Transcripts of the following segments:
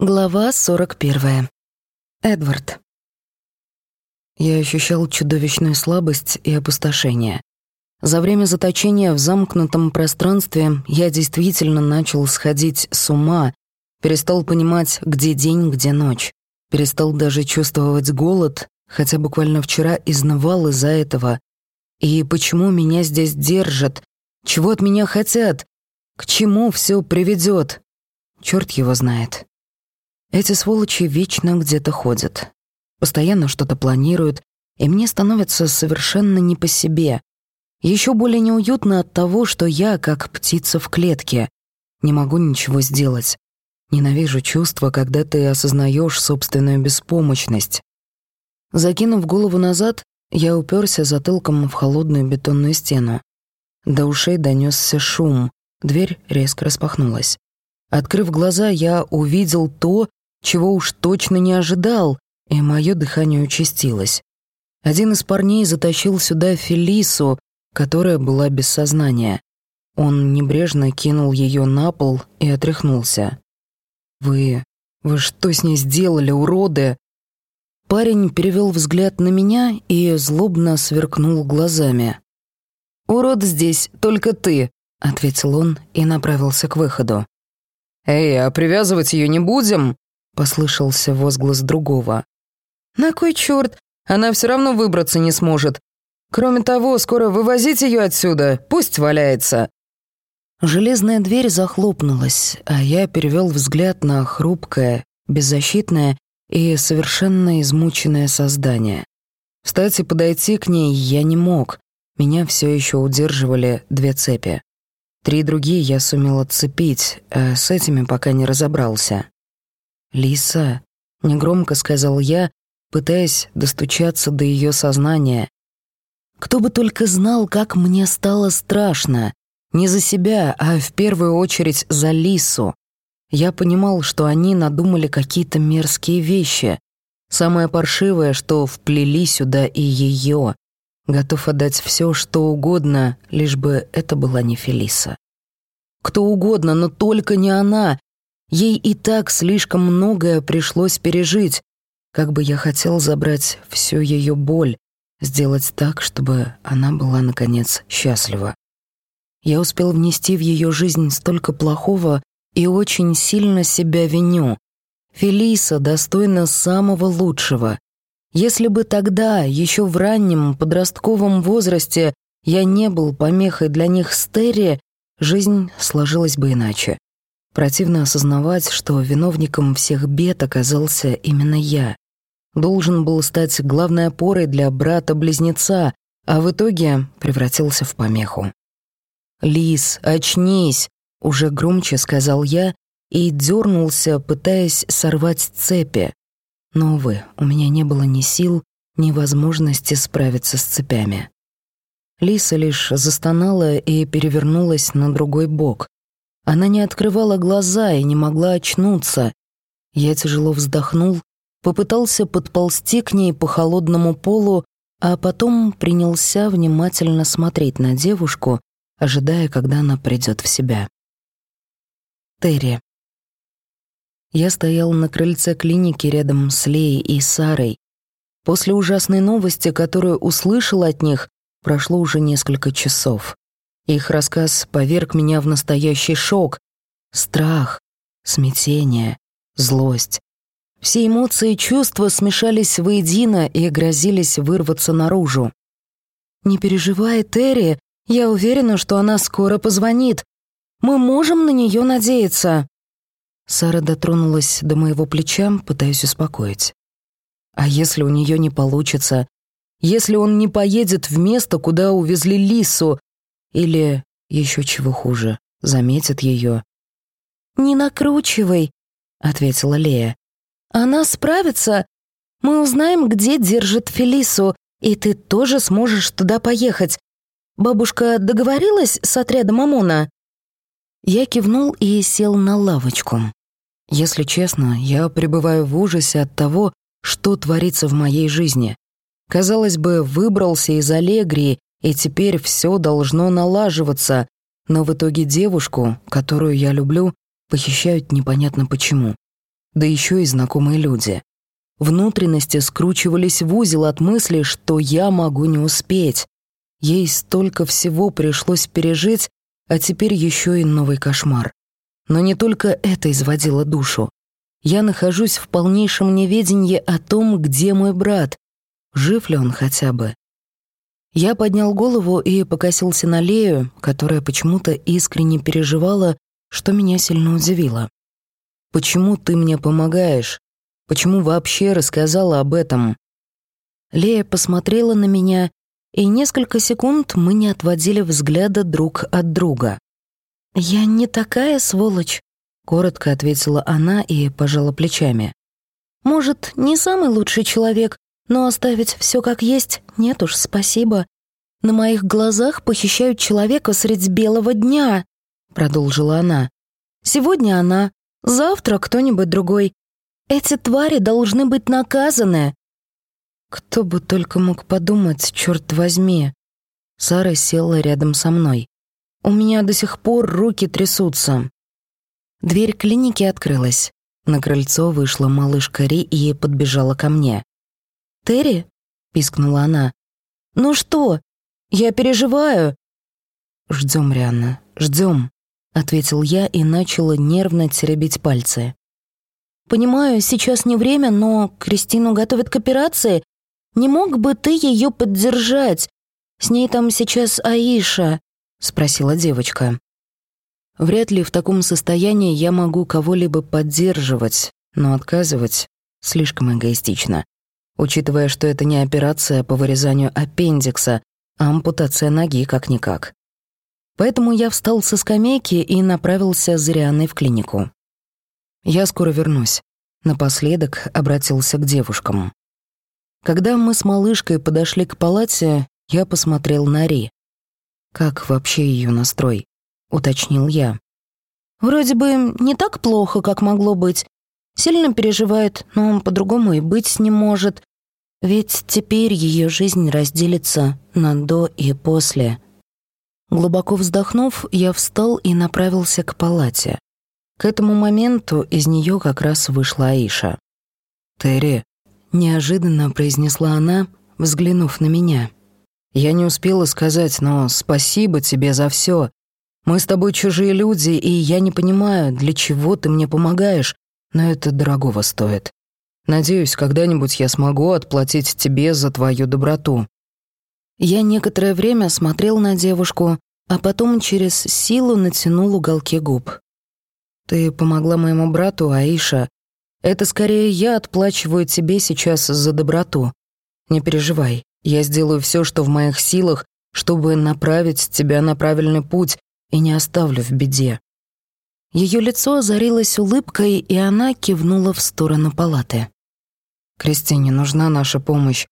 Глава 41. Эдвард. Я ощущал чудовищную слабость и опустошение. За время заточения в замкнутом пространстве я действительно начал сходить с ума, перестал понимать, где день, где ночь, перестал даже чувствовать голод, хотя буквально вчера изнывал из-за этого. И почему меня здесь держат? Чего от меня хотят? К чему все приведет? Черт его знает. Эти сволочи вечно где-то ходят. Постоянно что-то планируют, и мне становится совершенно не по себе. Еще более неуютно от того, что я, как птица в клетке, не могу ничего сделать. Ненавижу чувство, когда ты осознаешь собственную беспомощность. Закинув голову назад, я уперся затылком в холодную бетонную стену. До ушей донесся шум, дверь резко распахнулась. Открыв глаза, я увидел то, чего уж точно не ожидал, и мое дыхание участилось. Один из парней затащил сюда Фелису, которая была без сознания. Он небрежно кинул ее на пол и отряхнулся. «Вы... вы что с ней сделали, уроды?» Парень перевел взгляд на меня и злобно сверкнул глазами. «Урод здесь только ты», — ответил он и направился к выходу. «Эй, а привязывать ее не будем?» Послышался возглас другого. «На кой черт? Она все равно выбраться не сможет. Кроме того, скоро вывозить ее отсюда, пусть валяется». Железная дверь захлопнулась, а я перевел взгляд на хрупкое, беззащитное и совершенно измученное создание. Встать и подойти к ней я не мог. Меня все еще удерживали две цепи. Три другие я сумел отцепить, а с этими пока не разобрался. «Лиса», — негромко сказал я, пытаясь достучаться до ее сознания. Кто бы только знал, как мне стало страшно. Не за себя, а в первую очередь за Лису. Я понимал, что они надумали какие-то мерзкие вещи. Самое паршивое, что вплели сюда и ее. Готов отдать все, что угодно, лишь бы это была не Фелиса. Кто угодно, но только не она, Ей и так слишком многое пришлось пережить. Как бы я хотел забрать всю ее боль, сделать так, чтобы она была, наконец, счастлива. Я успел внести в ее жизнь столько плохого и очень сильно себя виню. Фелиса достойна самого лучшего. Если бы тогда, еще в раннем подростковом возрасте, я не был помехой для них с жизнь сложилась бы иначе. Противно осознавать, что виновником всех бед оказался именно я. Должен был стать главной опорой для брата-близнеца, а в итоге превратился в помеху. «Лис, очнись!» — уже громче сказал я и дернулся, пытаясь сорвать цепи. Но, увы, у меня не было ни сил, ни возможности справиться с цепями. Лиса лишь застонала и перевернулась на другой бок, она не открывала глаза и не могла очнуться. Я тяжело вздохнул, попытался подползти к ней по холодному полу, а потом принялся внимательно смотреть на девушку, ожидая, когда она придет в себя. Терри. Я стоял на крыльце клиники рядом с Леей и Сарой. После ужасной новости, которую услышал от них, прошло уже несколько часов. Их рассказ поверг меня в настоящий шок. Страх, смятение, злость. Все эмоции и чувства смешались воедино и грозились вырваться наружу. «Не переживай, Терри, я уверена, что она скоро позвонит. Мы можем на нее надеяться». Сара дотронулась до моего плеча, пытаясь успокоить. «А если у нее не получится? Если он не поедет в место, куда увезли Лису, или, еще чего хуже, заметит ее. «Не накручивай», — ответила Лея. «Она справится. Мы узнаем, где держит Фелису, и ты тоже сможешь туда поехать. Бабушка договорилась с отрядом ОМОНа?» Я кивнул и сел на лавочку. Если честно, я пребываю в ужасе от того, что творится в моей жизни. Казалось бы, выбрался из Аллегрии и теперь все должно налаживаться, но в итоге девушку, которую я люблю, похищают непонятно почему. да еще и знакомые люди. Внутренности скручивались в узел от мысли, что я могу не успеть. Ей столько всего пришлось пережить, а теперь еще и новый кошмар. Но не только это изводило душу. Я нахожусь в полнейшем неведении о том, где мой брат. Жив ли он хотя бы? Я поднял голову и покосился на Лею, которая почему-то искренне переживала, что меня сильно удивило. «Почему ты мне помогаешь? Почему вообще рассказала об этом?» Лея посмотрела на меня, и несколько секунд мы не отводили взгляда друг от друга. «Я не такая сволочь», — коротко ответила она и пожала плечами. «Может, не самый лучший человек, но оставить все как есть нет уж, спасибо. На моих глазах похищают человека средь белого дня», — продолжила она. «Сегодня она, завтра кто-нибудь другой. Эти твари должны быть наказаны». Кто бы только мог подумать, черт возьми. Сара села рядом со мной. У меня до сих пор руки трясутся. Дверь клиники открылась. На крыльцо вышла малышка Ри и подбежала ко мне. «Терри?» — пискнула она. «Ну что? Я переживаю». «Ждем, Рианна, ждем», — ответил я и начала нервно теребить пальцы. «Понимаю, сейчас не время, но Кристину готовят к операции. Не мог бы ты ее поддержать? С ней там сейчас Аиша», — спросила девочка. «Вряд ли в таком состоянии я могу кого-либо поддерживать, но отказывать слишком эгоистично учитывая, что это не операция по вырезанию аппендикса, а ампутация ноги как-никак. Поэтому я встал со скамейки и направился за Рианной в клинику. «Я скоро вернусь», — напоследок обратился к девушкам. Когда мы с малышкой подошли к палате, я посмотрел на Ри. «Как вообще ее настрой?» — уточнил я. «Вроде бы не так плохо, как могло быть. Сильно переживает, но по-другому и быть не может. Ведь теперь ее жизнь разделится на «до» и «после». Глубоко вздохнув, я встал и направился к палате. К этому моменту из нее как раз вышла Аиша. «Терри», — неожиданно произнесла она, взглянув на меня. «Я не успела сказать, но спасибо тебе за все. Мы с тобой чужие люди, и я не понимаю, для чего ты мне помогаешь, но это дорогого стоит. Надеюсь, когда-нибудь я смогу отплатить тебе за твою доброту». Я некоторое время смотрел на девушку, а потом через силу натянул уголки губ. «Ты помогла моему брату, Аиша. Это скорее я отплачиваю тебе сейчас за доброту. Не переживай, я сделаю все, что в моих силах, чтобы направить тебя на правильный путь и не оставлю в беде». Ее лицо озарилось улыбкой, и она кивнула в сторону палаты. Кристине нужна наша помощь.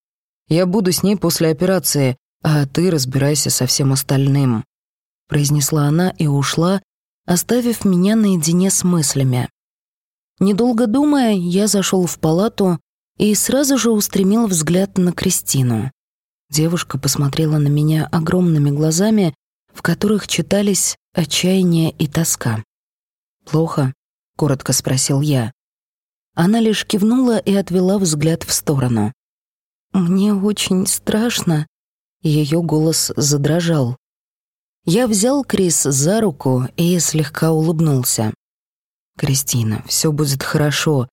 Я буду с ней после операции, а ты разбирайся со всем остальным», — произнесла она и ушла, оставив меня наедине с мыслями. Недолго думая, я зашел в палату и сразу же устремил взгляд на Кристину. Девушка посмотрела на меня огромными глазами, в которых читались отчаяние и тоска. «Плохо?» — коротко спросил я. Она лишь кивнула и отвела взгляд в сторону. «Мне очень страшно», — ее голос задрожал. Я взял Крис за руку и слегка улыбнулся. «Кристина, все будет хорошо.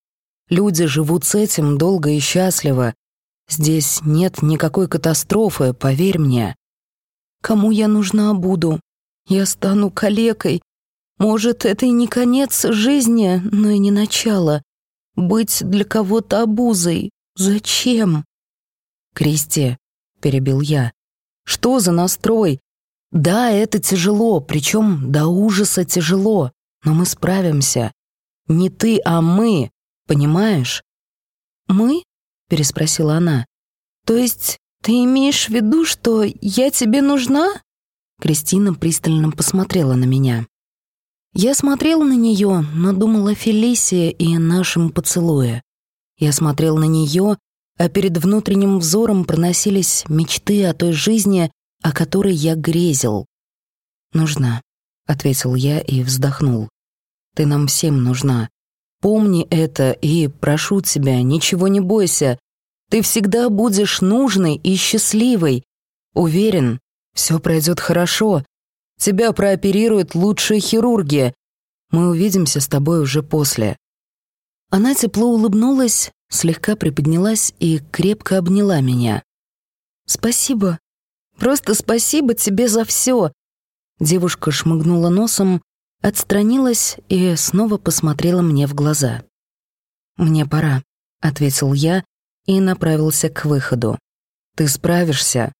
Люди живут с этим долго и счастливо. Здесь нет никакой катастрофы, поверь мне. Кому я нужна буду? Я стану калекой. Может, это и не конец жизни, но и не начало. Быть для кого-то обузой. Зачем? Кристи, перебил я. Что за настрой? Да, это тяжело, причем до ужаса тяжело, но мы справимся. Не ты, а мы, понимаешь? Мы? переспросила она. То есть ты имеешь в виду, что я тебе нужна? Кристина пристально посмотрела на меня. Я смотрел на нее, но думал о Фелисии и нашем поцелуе. Я смотрел на нее, а перед внутренним взором проносились мечты о той жизни, о которой я грезил. «Нужна», — ответил я и вздохнул. «Ты нам всем нужна. Помни это и прошу тебя, ничего не бойся. Ты всегда будешь нужной и счастливой. Уверен, все пройдет хорошо. Тебя прооперируют лучшие хирурги. Мы увидимся с тобой уже после». Она тепло улыбнулась, слегка приподнялась и крепко обняла меня. «Спасибо. Просто спасибо тебе за все. Девушка шмыгнула носом, отстранилась и снова посмотрела мне в глаза. «Мне пора», — ответил я и направился к выходу. «Ты справишься».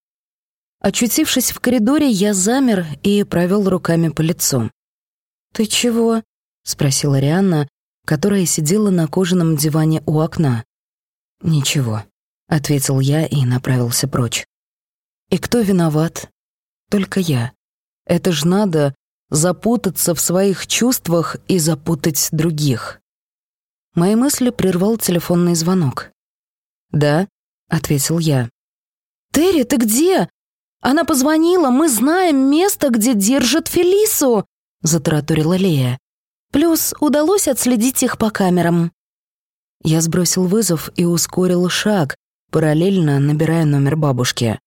Очутившись в коридоре, я замер и провел руками по лицу. «Ты чего?» — спросила Рианна, которая сидела на кожаном диване у окна. «Ничего», — ответил я и направился прочь. «И кто виноват?» «Только я. Это ж надо запутаться в своих чувствах и запутать других». Мои мысли прервал телефонный звонок. «Да», — ответил я. «Терри, ты где? Она позвонила, мы знаем место, где держат Фелису», — затараторила Лея. «Плюс удалось отследить их по камерам». Я сбросил вызов и ускорил шаг, параллельно набирая номер бабушки.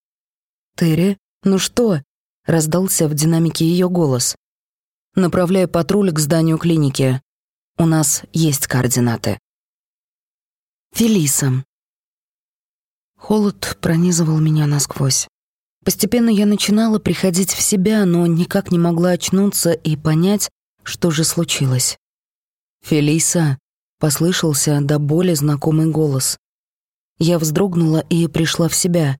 «Терри, ну что?» — раздался в динамике ее голос. «Направляй патруль к зданию клиники. У нас есть координаты». Фелиса. Холод пронизывал меня насквозь. Постепенно я начинала приходить в себя, но никак не могла очнуться и понять, что же случилось. «Фелиса», — послышался до боли знакомый голос. Я вздрогнула и пришла в себя.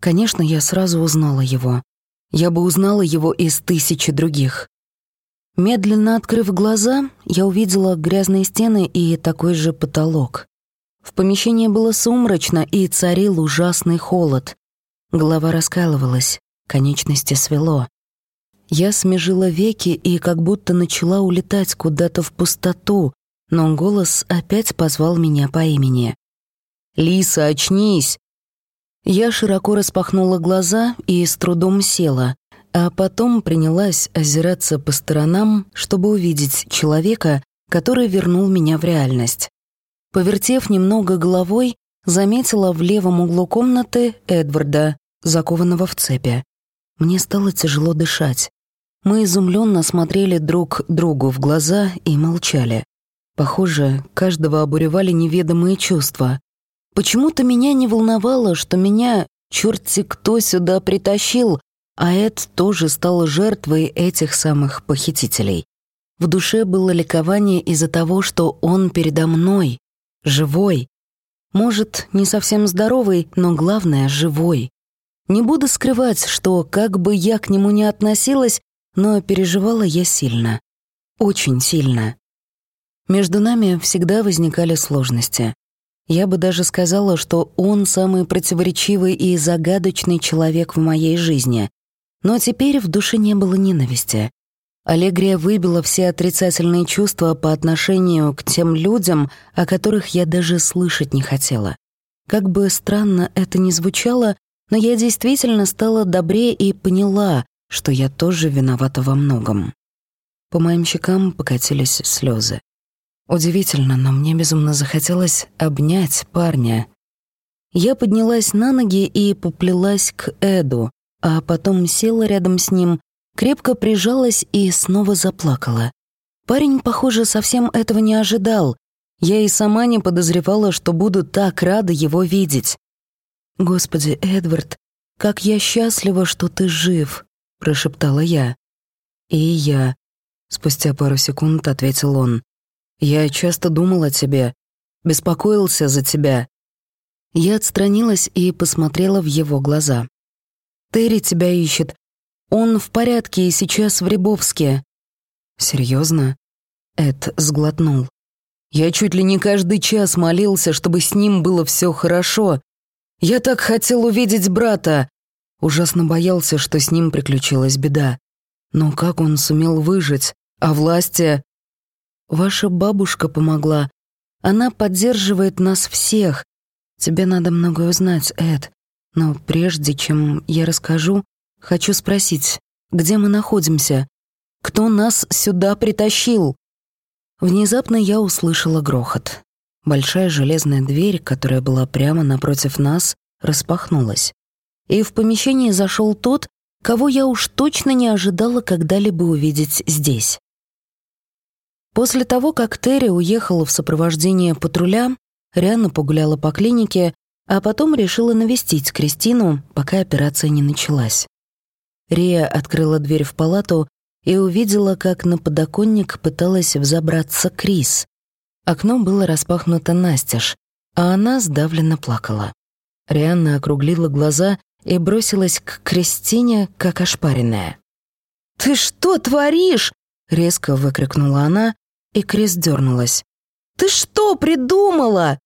Конечно, я сразу узнала его. Я бы узнала его из тысячи других. Медленно открыв глаза, я увидела грязные стены и такой же потолок. В помещении было сумрачно и царил ужасный холод. Голова раскалывалась, конечности свело. Я смежила веки и как будто начала улетать куда-то в пустоту, но голос опять позвал меня по имени. «Лиса, очнись!» Я широко распахнула глаза и с трудом села, а потом принялась озираться по сторонам, чтобы увидеть человека, который вернул меня в реальность. Повертев немного головой, заметила в левом углу комнаты Эдварда, закованного в цепи. Мне стало тяжело дышать. Мы изумленно смотрели друг другу в глаза и молчали. Похоже, каждого обуревали неведомые чувства. Почему-то меня не волновало, что меня черти кто сюда притащил, а Эд тоже стал жертвой этих самых похитителей. В душе было ликование из-за того, что он передо мной, живой. Может, не совсем здоровый, но главное — живой. Не буду скрывать, что, как бы я к нему ни относилась, но переживала я сильно. Очень сильно. Между нами всегда возникали сложности. Я бы даже сказала, что он самый противоречивый и загадочный человек в моей жизни. Но теперь в душе не было ненависти. Аллегрия выбила все отрицательные чувства по отношению к тем людям, о которых я даже слышать не хотела. Как бы странно это ни звучало, но я действительно стала добрее и поняла, что я тоже виновата во многом. По моим щекам покатились слезы. Удивительно, но мне безумно захотелось обнять парня. Я поднялась на ноги и поплелась к Эду, а потом села рядом с ним, крепко прижалась и снова заплакала. Парень, похоже, совсем этого не ожидал. Я и сама не подозревала, что буду так рада его видеть. «Господи, Эдвард, как я счастлива, что ты жив», — прошептала я. «И я», — спустя пару секунд ответил он. Я часто думал о тебе, беспокоился за тебя». Я отстранилась и посмотрела в его глаза. «Терри тебя ищет. Он в порядке и сейчас в Рябовске». «Серьезно?» Эд сглотнул. «Я чуть ли не каждый час молился, чтобы с ним было все хорошо. Я так хотел увидеть брата. Ужасно боялся, что с ним приключилась беда. Но как он сумел выжить? А власти? Ваша бабушка помогла. Она поддерживает нас всех. Тебе надо многое узнать, Эд. Но прежде чем я расскажу, хочу спросить, где мы находимся? Кто нас сюда притащил?» Внезапно я услышала грохот. Большая железная дверь, которая была прямо напротив нас, распахнулась. И в помещение зашел тот, кого я уж точно не ожидала когда-либо увидеть здесь. После того, как Терри уехала в сопровождении патруля, Рианна погуляла по клинике, а потом решила навестить Кристину, пока операция не началась. Рия открыла дверь в палату и увидела, как на подоконник пыталась взобраться Крис. Окно было распахнуто настежь, а она сдавленно плакала. Рианна округлила глаза и бросилась к Кристине, как ошпаренная. «Ты что творишь?» — резко выкрикнула она, и Крис дернулась. «Ты что придумала?»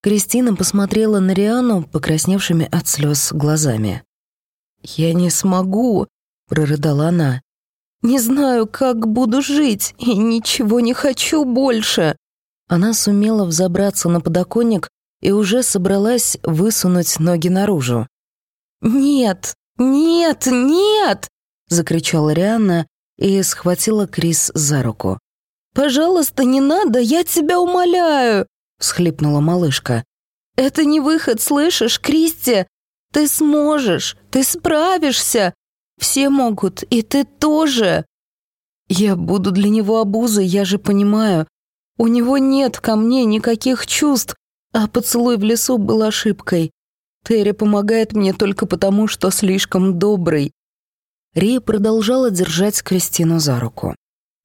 Кристина посмотрела на Риану, покрасневшими от слез глазами. «Я не смогу», — прорыдала она. «Не знаю, как буду жить, и ничего не хочу больше». Она сумела взобраться на подоконник и уже собралась высунуть ноги наружу. «Нет, нет, нет!» — закричала Рианна и схватила Крис за руку. «Пожалуйста, не надо, я тебя умоляю!» — всхлипнула малышка. «Это не выход, слышишь, Кристи? Ты сможешь, ты справишься. Все могут, и ты тоже. Я буду для него обузой, я же понимаю. У него нет ко мне никаких чувств, а поцелуй в лесу был ошибкой. Терри помогает мне только потому, что слишком добрый. Рия продолжала держать Кристину за руку.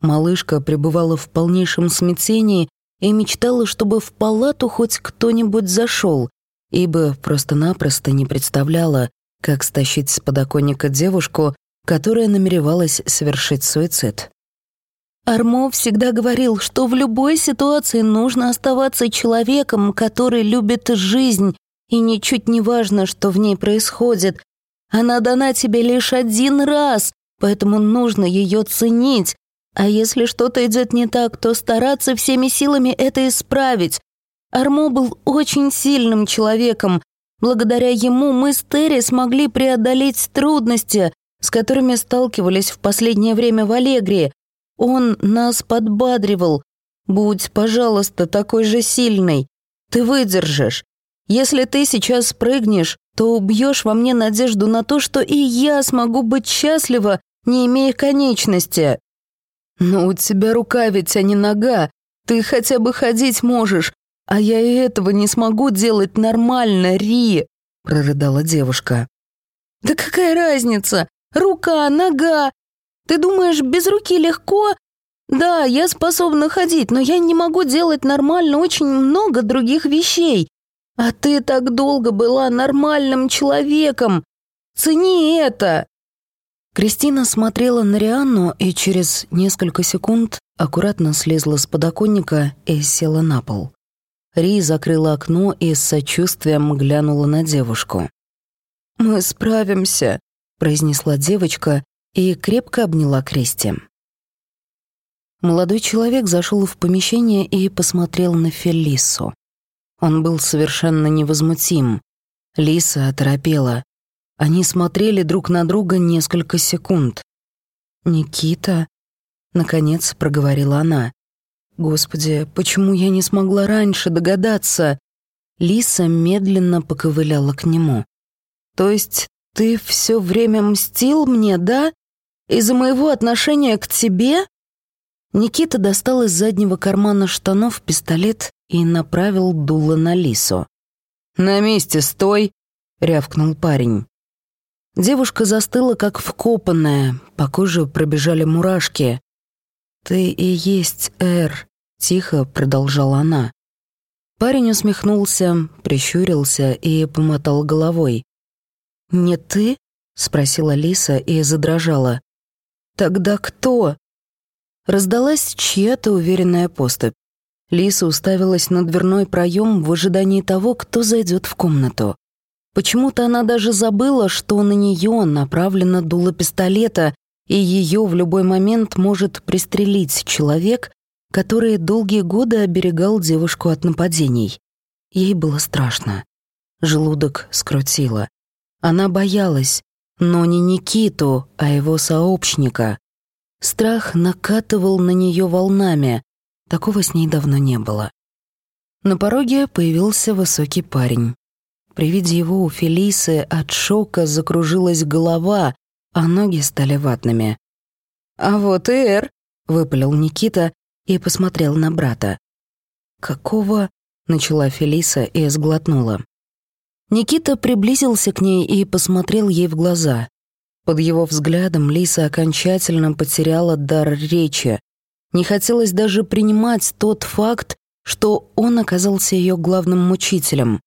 Малышка пребывала в полнейшем смятении и мечтала, чтобы в палату хоть кто-нибудь зашел, ибо просто-напросто не представляла, как стащить с подоконника девушку, которая намеревалась совершить суицид. Армо всегда говорил, что в любой ситуации нужно оставаться человеком, который любит жизнь, и ничуть не важно, что в ней происходит. Она дана тебе лишь один раз, поэтому нужно ее ценить. А если что-то идет не так, то стараться всеми силами это исправить, Армо был очень сильным человеком. Благодаря ему мы с Терри смогли преодолеть трудности, с которыми сталкивались в последнее время в Аллегрии. Он нас подбадривал. «Будь, пожалуйста, такой же сильный. Ты выдержишь. Если ты сейчас прыгнешь, то убьешь во мне надежду на то, что и я смогу быть счастлива, не имея конечности». «Но у тебя рука ведь, а не нога. Ты хотя бы ходить можешь. «А я и этого не смогу делать нормально, Ри!» — прорыдала девушка. «Да какая разница? Рука, нога! Ты думаешь, без руки легко? Да, я способна ходить, но я не могу делать нормально очень много других вещей. А ты так долго была нормальным человеком. Цени это!» Кристина смотрела на Рианну и через несколько секунд аккуратно слезла с подоконника и села на пол. Ри закрыла окно и с сочувствием глянула на девушку. «Мы справимся», — произнесла девочка и крепко обняла Кристи. Молодой человек зашел в помещение и посмотрел на Фелису. Он был совершенно невозмутим. Лиса оторопела. Они смотрели друг на друга несколько секунд. «Никита?» — наконец проговорила она. Господи, почему я не смогла раньше догадаться? Лиса медленно поковыляла к нему. То есть ты все время мстил мне, да? Из-за моего отношения к тебе? Никита достал из заднего кармана штанов пистолет и направил дуло на Лису. «На месте стой!» — рявкнул парень. Девушка застыла, как вкопанная, по коже пробежали мурашки. «Ты и есть Эр», — тихо продолжала она. Парень усмехнулся, прищурился и помотал головой. «Не ты?» — спросила Лиса и задрожала. «Тогда кто?» Раздалась чья-то уверенная поступь. Лиса уставилась на дверной проем в ожидании того, кто зайдет в комнату. Почему-то она даже забыла, что на нее направлено дуло пистолета, и ее в любой момент может пристрелить человек, который долгие годы оберегал девушку от нападений. Ей было страшно. Желудок скрутило. Она боялась, но не Никиту, а его сообщника. Страх накатывал на нее волнами. Такого с ней давно не было. На пороге появился высокий парень. При виде его у Фелисы от шока закружилась голова, а ноги стали ватными. «А вот и Эр», — выпалил Никита и посмотрел на брата. «Какого?» — начала Фелиса и сглотнула. Никита приблизился к ней и посмотрел ей в глаза. Под его взглядом Лиса окончательно потеряла дар речи. Не хотелось даже принимать тот факт, что он оказался ее главным мучителем,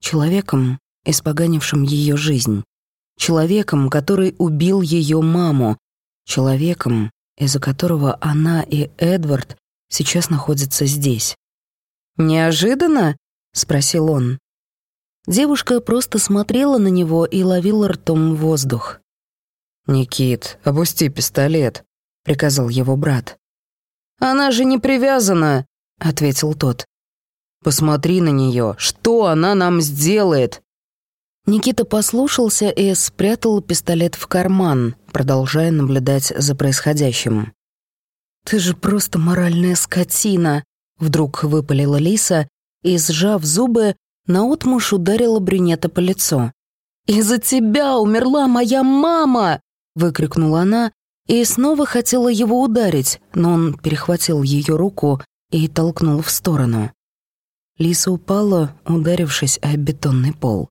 человеком, испоганившим ее жизнь, человеком, который убил ее маму, человеком, из-за которого она и Эдвард сейчас находятся здесь. «Неожиданно?» — спросил он. Девушка просто смотрела на него и ловила ртом воздух. «Никит, опусти пистолет», — приказал его брат. «Она же не привязана», — ответил тот. «Посмотри на нее, что она нам сделает?» Никита послушался и спрятал пистолет в карман, продолжая наблюдать за происходящим. «Ты же просто моральная скотина», — вдруг выпалила Лиса и, сжав зубы, наотмашь ударила брюнета по лицу. «Из-за тебя умерла моя мама!» — выкрикнула она и снова хотела его ударить, но он перехватил ее руку и толкнул в сторону. Лиса упала, ударившись о бетонный пол.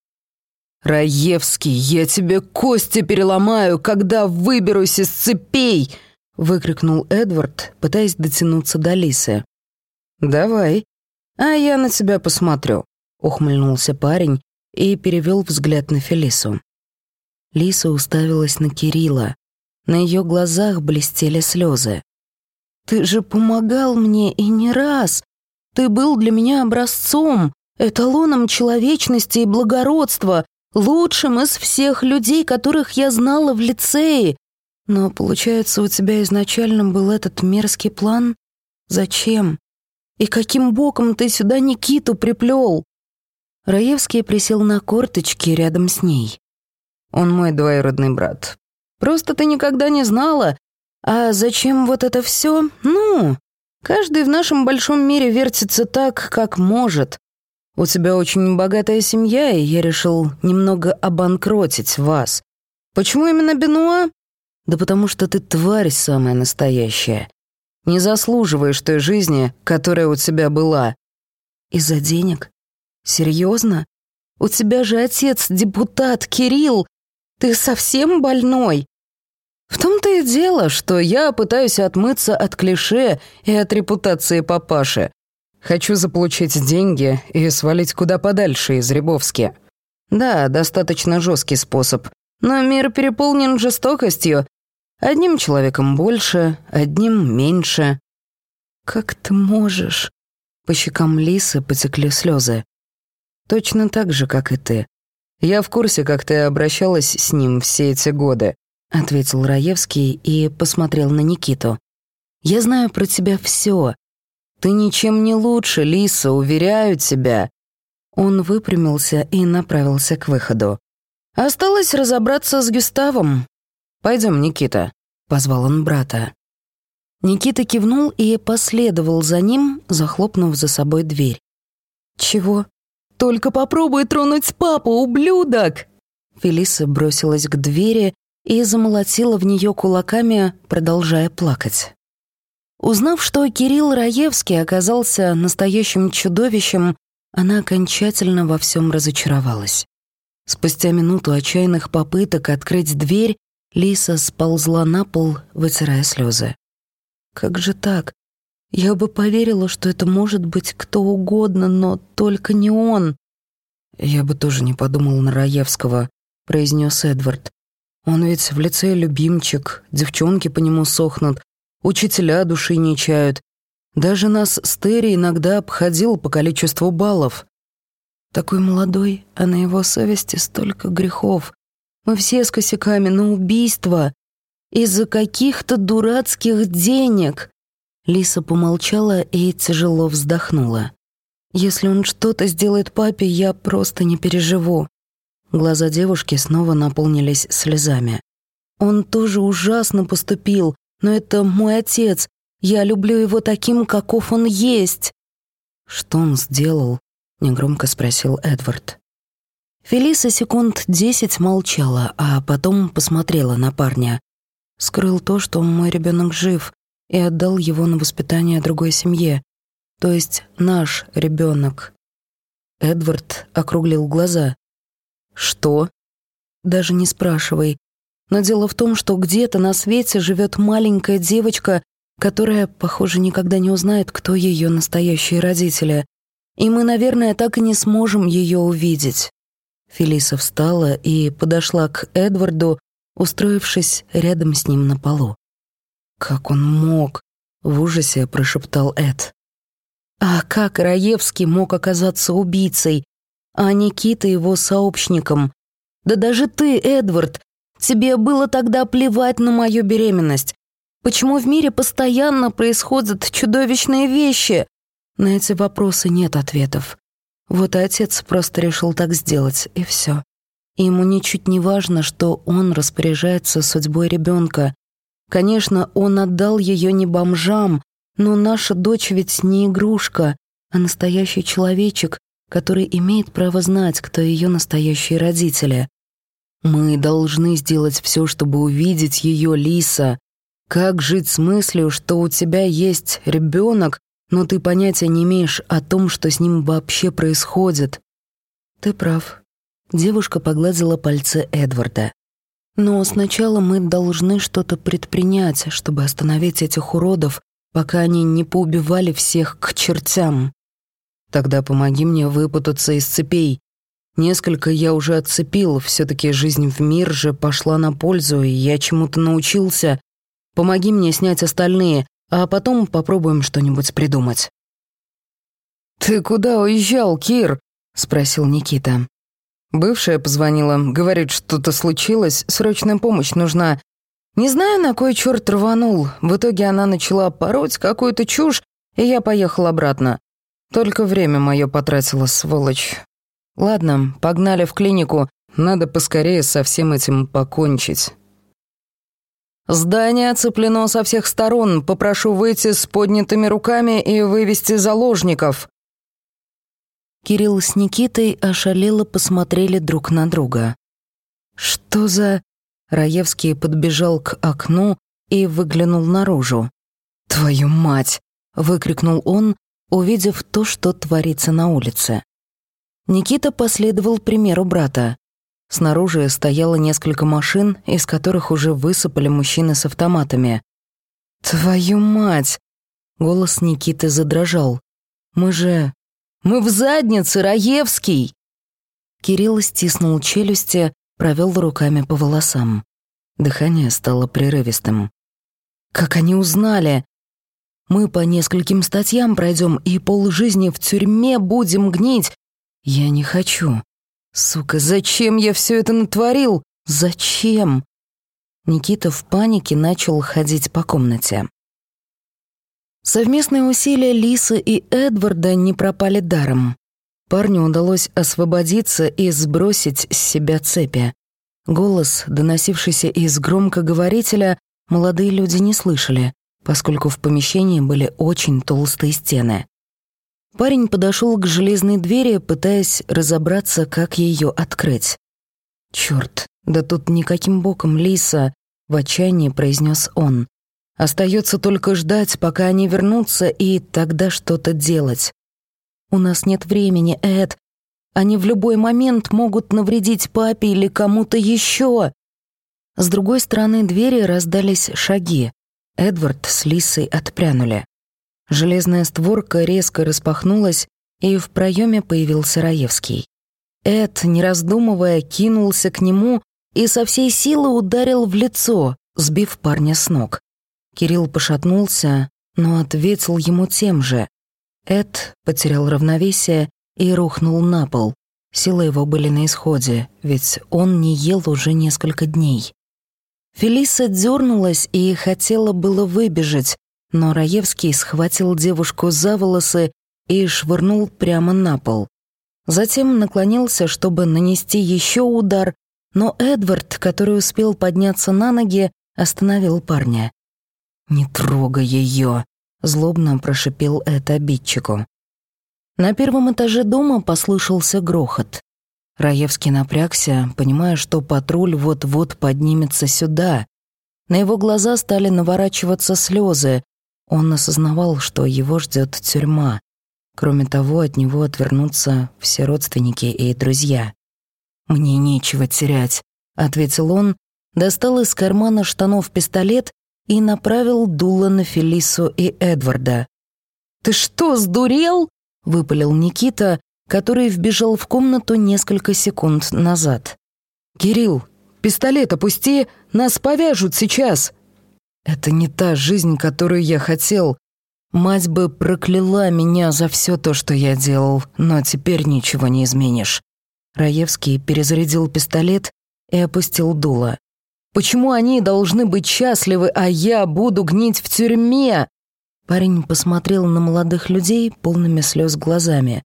«Раевский, я тебе кости переломаю, когда выберусь из цепей!» — выкрикнул Эдвард, пытаясь дотянуться до Лисы. «Давай, а я на тебя посмотрю», — ухмыльнулся парень и перевел взгляд на Фелису. Лиса уставилась на Кирилла. На ее глазах блестели слезы. «Ты же помогал мне и не раз. Ты был для меня образцом, эталоном человечности и благородства, лучшим из всех людей, которых я знала в лицее. Но, получается, у тебя изначально был этот мерзкий план? Зачем? И каким боком ты сюда Никиту приплел? Раевский присел на корточки рядом с ней. Он мой двоюродный брат. Просто ты никогда не знала. А зачем вот это все? Ну, каждый в нашем большом мире вертится так, как может. У тебя очень богатая семья, и я решил немного обанкротить вас. Почему именно Бенуа? Да потому что ты тварь самая настоящая. Не заслуживаешь той жизни, которая у тебя была. Из-за денег? Серьезно? У тебя же отец депутат, Кирилл. Ты совсем больной? В том-то и дело, что я пытаюсь отмыться от клише и от репутации папаши. Хочу заполучить деньги и свалить куда подальше из Рябовски. Да, достаточно жесткий способ, но мир переполнен жестокостью. Одним человеком больше, одним меньше. Как ты можешь? По щекам Лисы потекли слезы. Точно так же, как и ты. Я в курсе, как ты обращалась с ним все эти годы, ответил Раевский и посмотрел на Никиту. Я знаю про тебя все. Ты ничем не лучше, Лиса, уверяю тебя. Он выпрямился и направился к выходу. Осталось разобраться с Гюставом. Пойдем, Никита, позвал он брата. Никита кивнул и последовал за ним, захлопнув за собой дверь. «Чего?» «Только попробуй тронуть папу, ублюдок!» Фелиса бросилась к двери и замолотила в нее кулаками, продолжая плакать. Узнав, что Кирилл Раевский оказался настоящим чудовищем, она окончательно во всем разочаровалась. Спустя минуту отчаянных попыток открыть дверь, Лиса сползла на пол, вытирая слезы. «Как же так? Я бы поверила, что это может быть кто угодно, но только не он. Я бы тоже не подумал на Раевского, произнес Эдвард. Он ведь в лице любимчик, девчонки по нему сохнут, учителя души не чают. Даже нас с Терри иногда обходил по количеству баллов. Такой молодой, а на его совести столько грехов. Мы все с косяками на убийство. Из-за каких-то дурацких денег. Лиса помолчала и тяжело вздохнула. «Если он что-то сделает папе, я просто не переживу». Глаза девушки снова наполнились слезами. «Он тоже ужасно поступил, но это мой отец. Я люблю его таким, каков он есть». «Что он сделал?» — негромко спросил Эдвард. Фелиса секунд десять молчала, а потом посмотрела на парня. Скрыл то, что мой ребенок жив, и отдал его на воспитание другой семье, то есть наш ребенок. Эдвард округлил глаза. «Что?» «Даже не спрашивай. Но дело в том, что где-то на свете живет маленькая девочка, которая, похоже, никогда не узнает, кто ее настоящие родители. И мы, наверное, так и не сможем ее увидеть». Фелиса встала и подошла к Эдварду, устроившись рядом с ним на полу. «Как он мог?» — в ужасе прошептал Эд. А как Раевский мог оказаться убийцей, а Никита его сообщником? Да даже ты, Эдвард, тебе было тогда плевать на мою беременность. Почему в мире постоянно происходят чудовищные вещи? На эти вопросы нет ответов. Вот и отец просто решил так сделать, и все. ему ничуть не важно, что он распоряжается судьбой ребенка. Конечно, он отдал ее не бомжам, но наша дочь ведь не игрушка, а настоящий человечек, который имеет право знать, кто ее настоящие родители. Мы должны сделать все, чтобы увидеть ее, Лиса. Как жить с мыслью, что у тебя есть ребенок, но ты понятия не имеешь о том, что с ним вообще происходит? Ты прав. Девушка погладила пальцы Эдварда. Но сначала мы должны что-то предпринять, чтобы остановить этих уродов, пока они не поубивали всех к чертям. Тогда помоги мне выпутаться из цепей. Несколько я уже отцепил, все таки жизнь в мир же пошла на пользу, и я чему-то научился. Помоги мне снять остальные, а потом попробуем что-нибудь придумать». «Ты куда уезжал, Кир?» — спросил Никита. Бывшая позвонила, говорит, что-то случилось, срочная помощь нужна. Не знаю, на кой черт рванул. В итоге она начала пороть какую-то чушь, и я поехал обратно. Только время мое потратила, сволочь. Ладно, погнали в клинику. Надо поскорее со всем этим покончить. Здание оцеплено со всех сторон. Попрошу выйти с поднятыми руками и вывести заложников. Кирилл с Никитой ошалело посмотрели друг на друга. Что за... Раевский подбежал к окну и выглянул наружу. «Твою мать!» — выкрикнул он, увидев то, что творится на улице. Никита последовал примеру брата. Снаружи стояло несколько машин, из которых уже высыпали мужчины с автоматами. «Твою мать!» — голос Никиты задрожал. «Мы же... Мы в заднице, Раевский!» Кирилл стиснул челюсти, провел руками по волосам. Дыхание стало прерывистым. «Как они узнали? Мы по нескольким статьям пройдем и полжизни в тюрьме будем гнить. Я не хочу. Сука, зачем я все это натворил? Зачем?» Никита в панике начал ходить по комнате. Совместные усилия Лисы и Эдварда не пропали даром. Парню удалось освободиться и сбросить с себя цепи. Голос, доносившийся из громкоговорителя, молодые люди не слышали, поскольку в помещении были очень толстые стены. Парень подошел к железной двери, пытаясь разобраться, как ее открыть. Черт, да тут никаким боком Лиса, в отчаянии произнес он. Остается только ждать, пока они вернутся, и тогда что-то делать. «У нас нет времени, Эд. Они в любой момент могут навредить папе или кому-то еще». С другой стороны двери раздались шаги. Эдвард с Лисой отпрянули. Железная створка резко распахнулась, и в проеме появился Раевский. Эд, не раздумывая, кинулся к нему и со всей силы ударил в лицо, сбив парня с ног. Кирилл пошатнулся, но ответил ему тем же. Эд потерял равновесие и рухнул на пол. Силы его были на исходе, ведь он не ел уже несколько дней. Фелиса дернулась и хотела было выбежать, но Раевский схватил девушку за волосы и швырнул прямо на пол. Затем наклонился, чтобы нанести еще удар, но Эдвард, который успел подняться на ноги, остановил парня. «Не трогай ее», — злобно прошипел это обидчику. На первом этаже дома послышался грохот. Раевский напрягся, понимая, что патруль вот-вот поднимется сюда. На его глаза стали наворачиваться слезы. Он осознавал, что его ждет тюрьма. Кроме того, от него отвернутся все родственники и друзья. «Мне нечего терять», — ответил он, достал из кармана штанов пистолет и направил дуло на Фелису и Эдварда. «Ты что, сдурел?» — выпалил Никита, который вбежал в комнату несколько секунд назад. «Кирилл, пистолет опусти, нас повяжут сейчас!» «Это не та жизнь, которую я хотел. Мать бы прокляла меня за все то, что я делал, но теперь ничего не изменишь». Раевский перезарядил пистолет и опустил дуло. «Почему они должны быть счастливы, а я буду гнить в тюрьме?» Парень посмотрел на молодых людей полными слез глазами.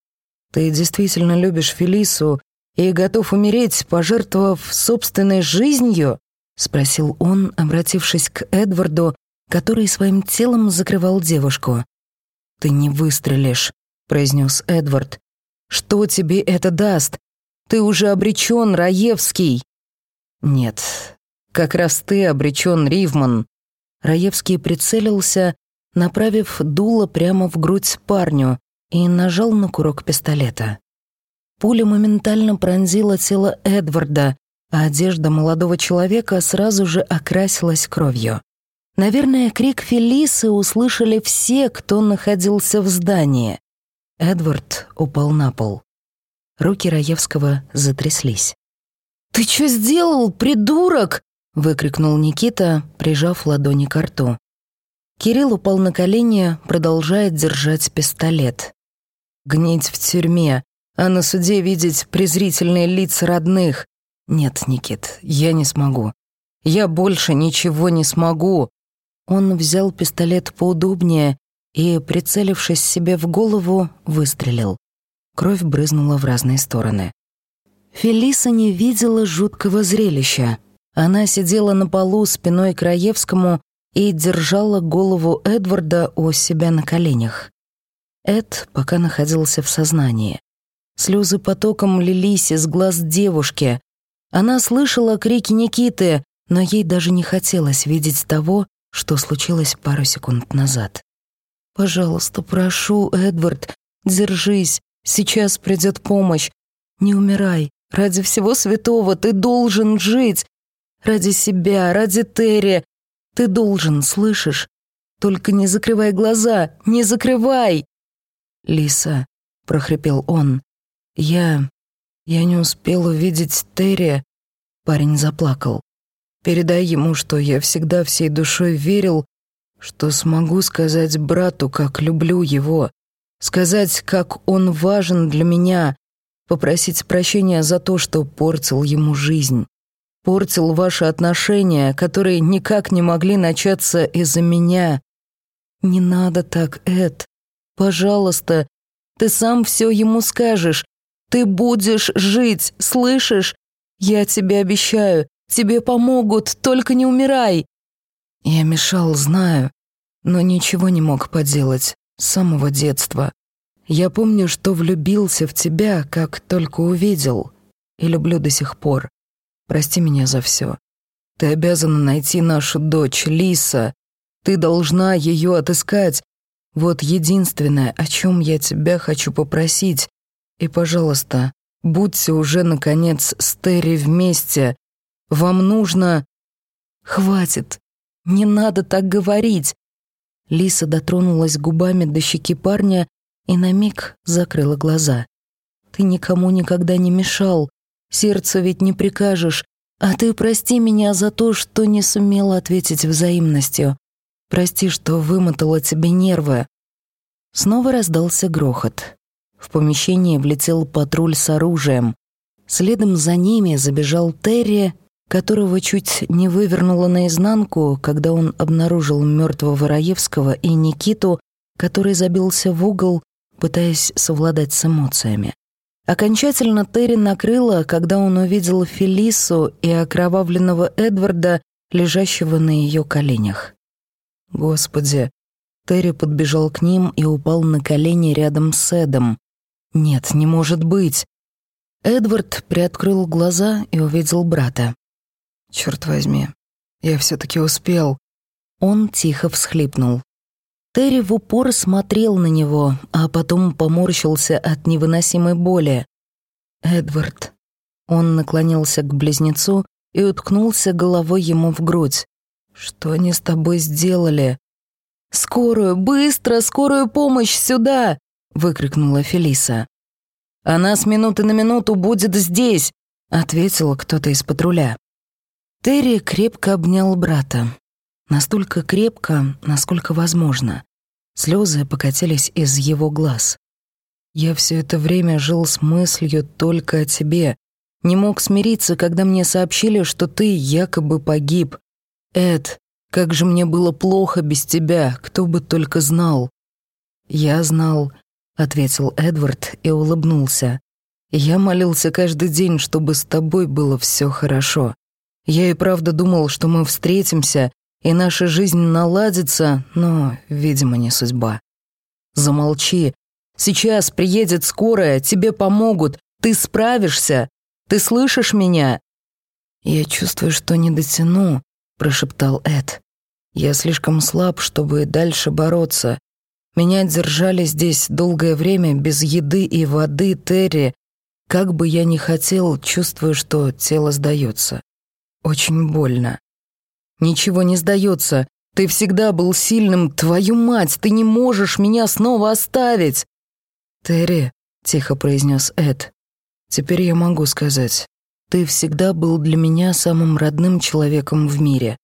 Ты действительно любишь Фелису и готов умереть, пожертвовав собственной жизнью?» — спросил он, обратившись к Эдварду, который своим телом закрывал девушку. «Ты не выстрелишь», — произнес Эдвард. «Что тебе это даст? Ты уже обречен, Раевский!» «Нет, как раз ты обречен, Ривман». Раевский прицелился, направив дуло прямо в грудь парню, и нажал на курок пистолета. Пуля моментально пронзила тело Эдварда, а одежда молодого человека сразу же окрасилась кровью. Наверное, крик Фелисы услышали все, кто находился в здании. Эдвард упал на пол. Руки Раевского затряслись. «Ты что сделал, придурок?» — выкрикнул Никита, прижав ладони к рту. Кирилл упал на колени, продолжая держать пистолет. Гнить в тюрьме, а на суде видеть презрительные лица родных. Нет, Никит, я не смогу. Я больше ничего не смогу. Он взял пистолет поудобнее и, прицелившись себе в голову, выстрелил. Кровь брызнула в разные стороны. Фелиса не видела жуткого зрелища. Она сидела на полу спиной к Раевскому и держала голову Эдварда у себя на коленях. Эд пока находился в сознании. Слезы потоком лились из глаз девушки. Она слышала крики Никиты, но ей даже не хотелось видеть того, что случилось пару секунд назад. «Пожалуйста, прошу, Эдвард, держись, сейчас придет помощь. Не умирай, ради всего святого ты должен жить. Ради себя, ради Терри. Ты должен, слышишь? Только не закрывай глаза, не закрывай!» «Лиса», — прохрипел он, — «я... я не успел увидеть Терри». Парень заплакал. «Передай ему, что я всегда всей душой верил, что смогу сказать брату, как люблю его, сказать, как он важен для меня, попросить прощения за то, что портил ему жизнь, портил ваши отношения, которые никак не могли начаться из-за меня. Не надо так, Эд. Пожалуйста, ты сам все ему скажешь. Ты будешь жить, слышишь? Я тебе обещаю, тебе помогут, только не умирай. Я мешал, знаю, но ничего не мог поделать с самого детства. Я помню, что влюбился в тебя, как только увидел, и люблю до сих пор. Прости меня за все. Ты обязана найти нашу дочь, Лиса. Ты должна ее отыскать, вот единственное, о чем я тебя хочу попросить. И, пожалуйста, будьте уже, наконец, с Терри вместе. Вам нужно... Хватит. Не надо так говорить. Лиса дотронулась губами до щеки парня и на миг закрыла глаза. Ты никому никогда не мешал. Сердцу ведь не прикажешь. А ты прости меня за то, что не сумела ответить взаимностью. Прости, что вымотала тебе нервы». Снова раздался грохот. В помещение влетел патруль с оружием. Следом за ними забежал Терри, которого чуть не вывернуло наизнанку, когда он обнаружил мертвого Раевского и Никиту, который забился в угол, пытаясь совладать с эмоциями. Окончательно Терри накрыло, когда он увидел Фелису и окровавленного Эдварда, лежащего на ее коленях. Господи, Терри подбежал к ним и упал на колени рядом с Эдом. «Нет, не может быть!» Эдвард приоткрыл глаза и увидел брата. «Черт возьми, я все-таки успел». Он тихо всхлипнул. Терри в упор смотрел на него, а потом поморщился от невыносимой боли. «Эдвард». Он наклонился к близнецу и уткнулся головой ему в грудь. «Что они с тобой сделали?» «Скорую, быстро, скорую помощь сюда!» — выкрикнула Фелиса. «Она с минуты на минуту будет здесь!» — ответил кто-то из патруля. Терри крепко обнял брата. Настолько крепко, насколько возможно. Слезы покатились из его глаз. «Я все это время жил с мыслью только о тебе. Не мог смириться, когда мне сообщили, что ты якобы погиб. Эд, как же мне было плохо без тебя, кто бы только знал». «Я знал», — ответил Эдвард и улыбнулся. «Я молился каждый день, чтобы с тобой было все хорошо. Я и правда думал, что мы встретимся, и наша жизнь наладится, но, видимо, не судьба. Замолчи. Сейчас приедет скорая, тебе помогут, ты справишься. Ты слышишь меня?» «Я чувствую, что не дотяну», — прошептал Эд. Я слишком слаб, чтобы дальше бороться. Меня держали здесь долгое время без еды и воды, Терри. Как бы я ни хотел, чувствую, что тело сдается. Очень больно. Ничего не сдается. Ты всегда был сильным, твою мать, ты не можешь меня снова оставить. Терри, тихо произнес Эд. Теперь я могу сказать. Ты всегда был для меня самым родным человеком в мире.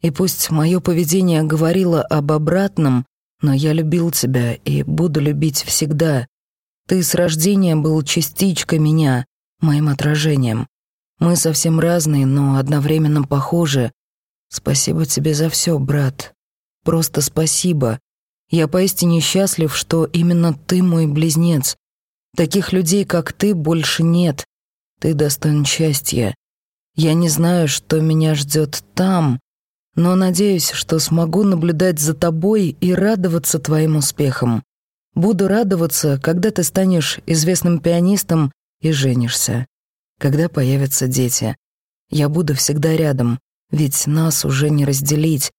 И пусть мое поведение говорило об обратном, но я любил тебя и буду любить всегда. Ты с рождения был частичкой меня, моим отражением. Мы совсем разные, но одновременно похожи. Спасибо тебе за все, брат. Просто спасибо. Я поистине счастлив, что именно ты мой близнец. Таких людей, как ты, больше нет. Ты достоин счастья. Я не знаю, что меня ждет там, но надеюсь, что смогу наблюдать за тобой и радоваться твоим успехам. Буду радоваться, когда ты станешь известным пианистом и женишься. Когда появятся дети. Я буду всегда рядом, ведь нас уже не разделить.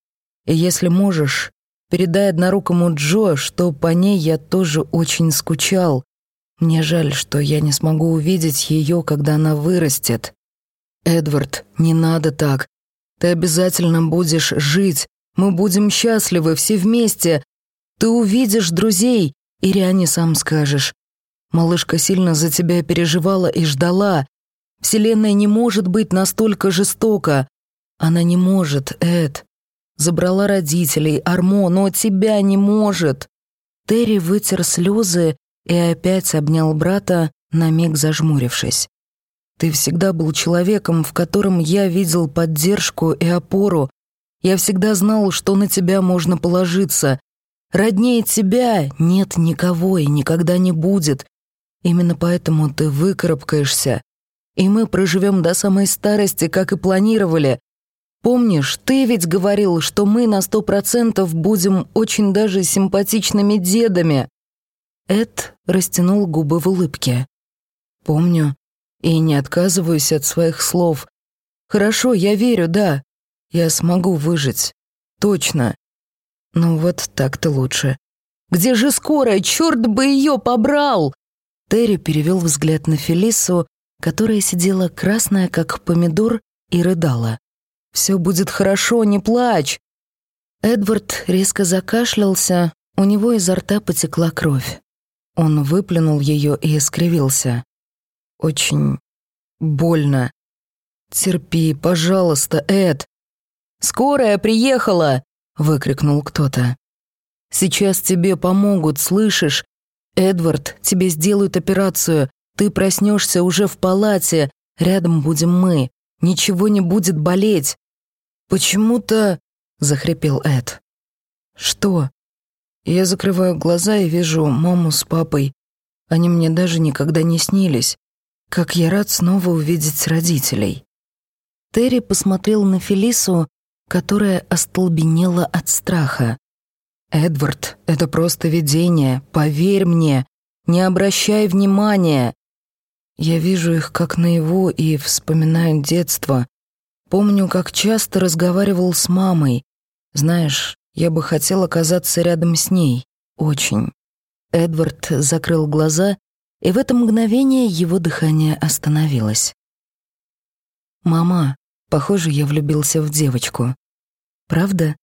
И если можешь, передай однорукому Джо, что по ней я тоже очень скучал. Мне жаль, что я не смогу увидеть ее, когда она вырастет. Эдвард, не надо так. Ты обязательно будешь жить. Мы будем счастливы все вместе. Ты увидишь друзей, и Риане сам скажешь. Малышка сильно за тебя переживала и ждала. Вселенная не может быть настолько жестока. Она не может, Эд. Забрала родителей, Армо, но тебя не может. Терри вытер слезы и опять обнял брата, на миг зажмурившись. Ты всегда был человеком, в котором я видел поддержку и опору. Я всегда знал, что на тебя можно положиться. Роднее тебя нет никого и никогда не будет. Именно поэтому ты выкарабкаешься. И мы проживем до самой старости, как и планировали. Помнишь, ты ведь говорил, что мы на сто процентов будем очень даже симпатичными дедами. Эд растянул губы в улыбке. Помню, и не отказываюсь от своих слов. Хорошо, я верю, да. Я смогу выжить. Точно. Ну вот так-то лучше. Где же скорая? Черт бы ее побрал! Терри перевел взгляд на Фелису, которая сидела красная, как помидор, и рыдала. «Все будет хорошо, не плачь!» Эдвард резко закашлялся, у него изо рта потекла кровь. Он выплюнул ее и искривился. Очень больно. Терпи, пожалуйста, Эд. Скорая приехала, выкрикнул кто-то. Сейчас тебе помогут, слышишь? Эдвард, тебе сделают операцию. Ты проснешься уже в палате. Рядом будем мы. Ничего не будет болеть. Почему-то, захрипел Эд. Что? Я закрываю глаза и вижу маму с папой. Они мне даже никогда не снились. Как я рад снова увидеть родителей. Терри посмотрел на Фелису, которая остолбенела от страха. Эдвард, это просто видение, поверь мне, не обращай внимания. Я вижу их как наяву и вспоминаю детство. Помню, как часто разговаривал с мамой. Знаешь, я бы хотел оказаться рядом с ней. Очень. Эдвард закрыл глаза, и в это мгновение его дыхание остановилось. «Мама, похоже, я влюбился в девочку. Правда?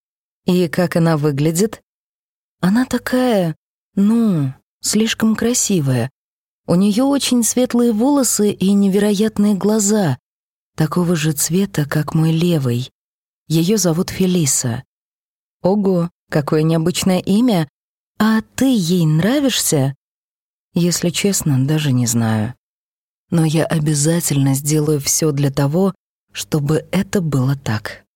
И как она выглядит?» «Она такая, ну, слишком красивая. У нее очень светлые волосы и невероятные глаза, такого же цвета, как мой левый. Ее зовут Фелиса. Ого, какое необычное имя. А ты ей нравишься? Если честно, даже не знаю. Но я обязательно сделаю все для того, чтобы это было так.